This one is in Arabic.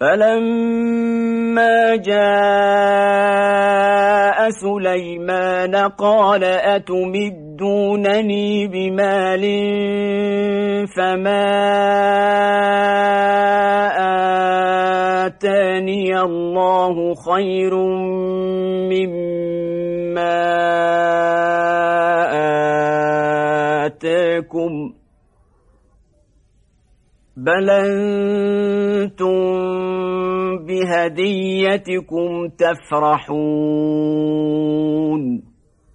فلما جاء سليمان قال أتمدونني بمال فما آتاني الله خير مما آتاكم بل أنتم بهديتكم تفرحون.